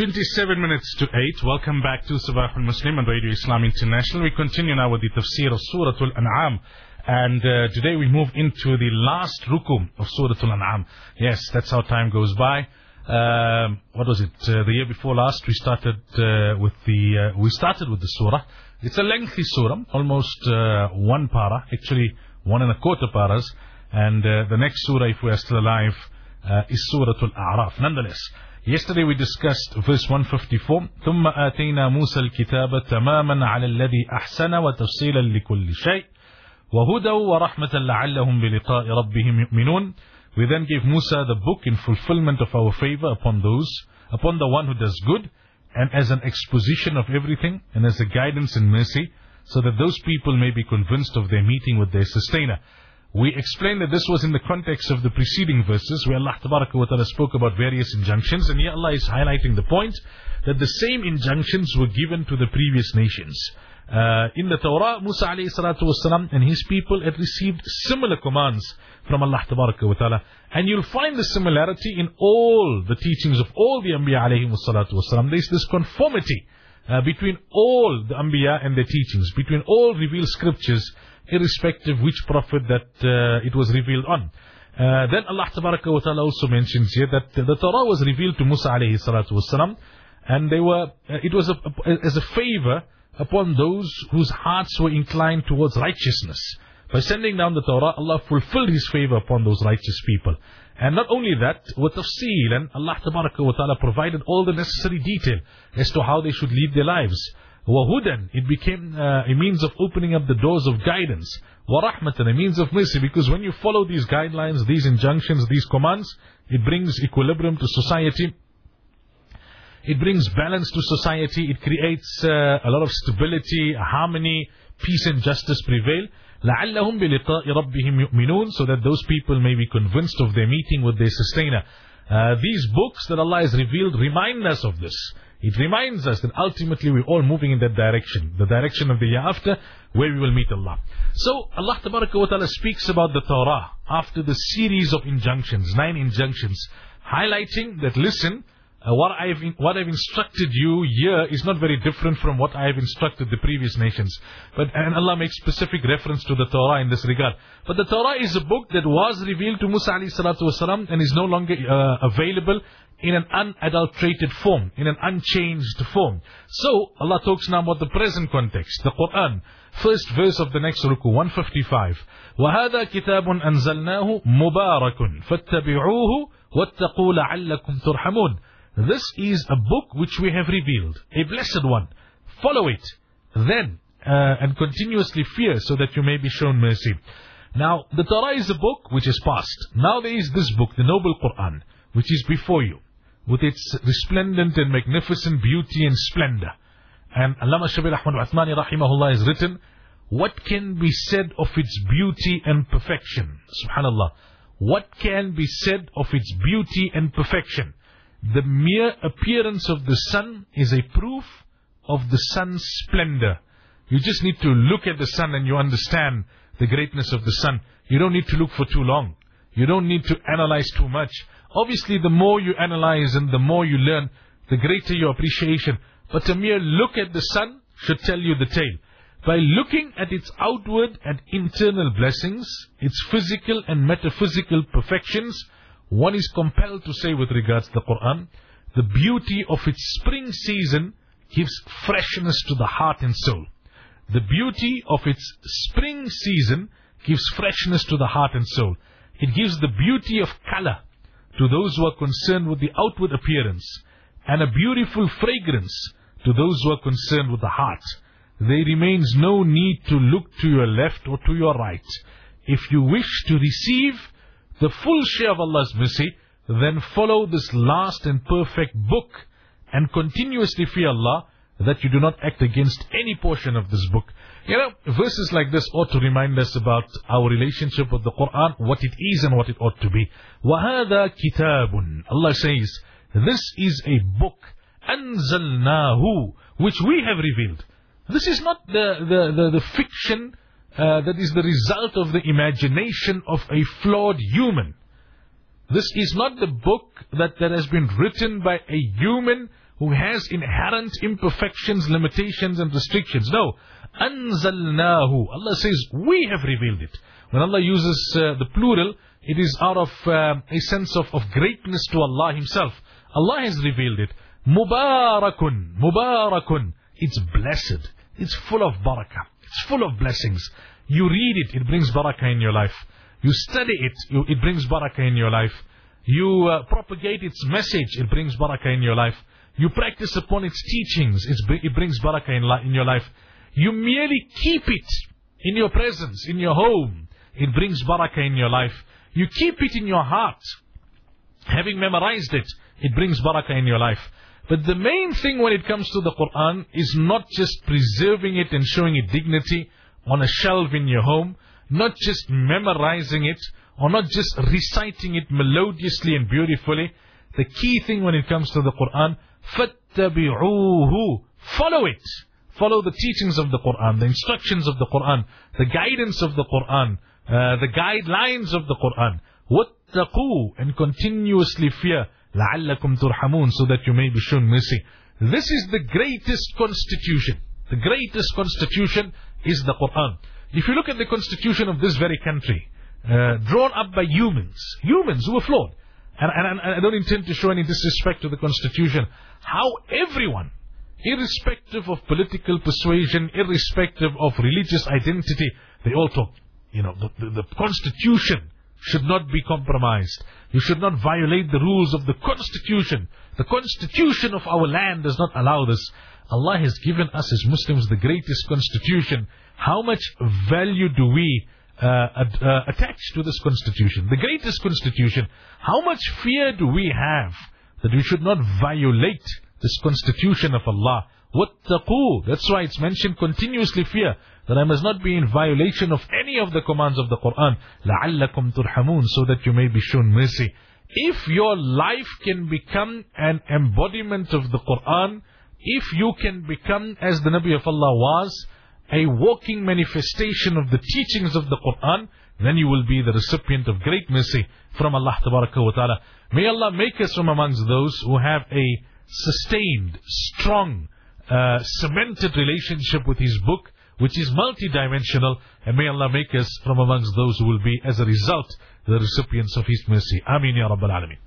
27 minutes to 8. Welcome back to Sabah al-Muslim on Radio Islam International. We continue now with the tafsir of Surah Al-An'am. And uh, today we move into the last rukum of Surah Al-An'am. Yes, that's how time goes by. Um, what was it? Uh, the year before last we started uh, with the uh, we started with the surah. It's a lengthy surah, almost uh, one para, actually one and a quarter paras. And the next surah, if we are still alive, is Surah Al-A'raf. Nonetheless, Yesterday we discussed verse 154 ثم آتينا موسى الكتاب تماما على الذي أحسن وتفصيلا لكل شيء وهدى ورحمة لعلهم بلقاء ربهم يؤمنون We then gave Musa the book in fulfillment of our favor upon those, upon the one who does good, and as an exposition of everything, and as a guidance and mercy, so that those people may be convinced of their meeting with their sustainer. We explained that this was in the context of the preceding verses where Allah wa ta'ala spoke about various injunctions and here Allah is highlighting the point that the same injunctions were given to the previous nations. Uh, in the Torah, Musa alayhi salatu wasalam and his people had received similar commands from Allah wa ta'ala. And you'll find the similarity in all the teachings of all the Anbiya alayhi wasalam. There's this conformity uh, between all the Anbiya and their teachings, between all revealed scriptures irrespective which prophet that uh, it was revealed on. Uh, then Allah wa ta'ala also mentions here that the Torah was revealed to Musa alayhi salatu wasalam, and they were, uh, it was a, as a favor upon those whose hearts were inclined towards righteousness. By sending down the Torah, Allah fulfilled His favor upon those righteous people. And not only that, with tafseel, and Allah ta'ala provided all the necessary detail as to how they should lead their lives. وَهُدًى It became uh, a means of opening up the doors of guidance. وَرَحْمَةً A means of mercy. Because when you follow these guidelines, these injunctions, these commands, it brings equilibrium to society. It brings balance to society. It creates uh, a lot of stability, harmony, peace and justice prevail. لَعَلَّهُمْ بِلِقَاءِ رَبِّهِمْ يُؤْمِنُونَ So that those people may be convinced of their meeting with their sustainer. Uh, these books that Allah has revealed remind us of this. It reminds us that ultimately we're all moving in that direction, the direction of the hereafter, where we will meet Allah. So Allah ta'ala speaks about the Torah after the series of injunctions, nine injunctions, highlighting that listen, uh, what I've what I've instructed you here is not very different from what I have instructed the previous nations. But and Allah makes specific reference to the Torah in this regard. But the Torah is a book that was revealed to Musa alayhi salatu wasalam and is no longer uh, available in an unadulterated form, in an unchanged form. So, Allah talks now about the present context, the Quran. First verse of the next ruku, 155. وَهَذَا كِتَابٌ أَنزَلْنَاهُ مُبَارَكٌ فَاتَّبِعُوهُ وَاتَّقُوا لَعَلَّكُمْ تُرْحَمُونَ this is a book which we have revealed, a blessed one. Follow it, then, uh, and continuously fear so that you may be shown mercy. Now, the Torah is a book which is past. Now there is this book, the Noble Quran, which is before you with its resplendent and magnificent beauty and splendor. And Allama Shabir Ahmad Uthmani rahimahullah has written, what can be said of its beauty and perfection? Subhanallah. What can be said of its beauty and perfection? The mere appearance of the sun is a proof of the sun's splendor. You just need to look at the sun and you understand the greatness of the sun. You don't need to look for too long. You don't need to analyze too much. Obviously, the more you analyze and the more you learn, the greater your appreciation. But a mere look at the sun should tell you the tale. By looking at its outward and internal blessings, its physical and metaphysical perfections, one is compelled to say with regards to the Quran, the beauty of its spring season gives freshness to the heart and soul. The beauty of its spring season gives freshness to the heart and soul. It gives the beauty of color to those who are concerned with the outward appearance, and a beautiful fragrance to those who are concerned with the heart. There remains no need to look to your left or to your right. If you wish to receive the full share of Allah's mercy, then follow this last and perfect book and continuously fear Allah that you do not act against any portion of this book. You know, verses like this ought to remind us about our relationship with the Quran, what it is and what it ought to be. وَهَذَا كِتَابٌ Allah says, this is a book, أَنزَلْنَاهُ which we have revealed. This is not the, the, the, the fiction uh, that is the result of the imagination of a flawed human. This is not the book that, that has been written by a human who has inherent imperfections, limitations, and restrictions. No. أنزلناه. Allah says, we have revealed it. When Allah uses uh, the plural, it is out of uh, a sense of, of greatness to Allah Himself. Allah has revealed it. Mubarakun. Mubarakun. It's blessed. It's full of barakah. It's full of blessings. You read it, it brings barakah in your life. You study it, you, it brings barakah in your life. You uh, propagate its message, it brings barakah in your life. You practice upon its teachings, it brings barakah in, in your life. You merely keep it in your presence, in your home, it brings barakah in your life. You keep it in your heart. Having memorized it, it brings barakah in your life. But the main thing when it comes to the Quran is not just preserving it and showing it dignity on a shelf in your home, not just memorizing it, or not just reciting it melodiously and beautifully. The key thing when it comes to the Quran, فَاتَّبِعُوهُ Follow it. Follow the teachings of the Quran, the instructions of the Quran, the guidance of the Quran, uh, the guidelines of the Quran. وَاتَّقُوا And continuously fear. لَعَلَّكُمْ تُرْحَمُونَ So that you may be shown mercy. This is the greatest constitution. The greatest constitution is the Quran. If you look at the constitution of this very country, uh, drawn up by humans, humans who are flawed, and, and, and I don't intend to show any disrespect to the constitution, how everyone, irrespective of political persuasion, irrespective of religious identity, they all talk, you know, the, the, the constitution should not be compromised. You should not violate the rules of the constitution. The constitution of our land does not allow this. Allah has given us as Muslims the greatest constitution. How much value do we uh, uh, attach to this constitution? The greatest constitution. How much fear do we have that we should not violate this constitution of Allah? وَاتَّقُوا That's why it's mentioned continuously fear. That I must not be in violation of any of the commands of the Quran. لَعَلَّكُمْ تُرْحَمُونَ So that you may be shown mercy. If your life can become an embodiment of the Quran, if you can become, as the Nabi of Allah was, a walking manifestation of the teachings of the Quran, then you will be the recipient of great mercy from Allah wa ta'ala. May Allah make us from amongst those who have a sustained, strong, uh, cemented relationship with His book, which is multidimensional, and may Allah make us from amongst those who will be, as a result, the recipients of His mercy. Ameen Ya Rabbal Alameen.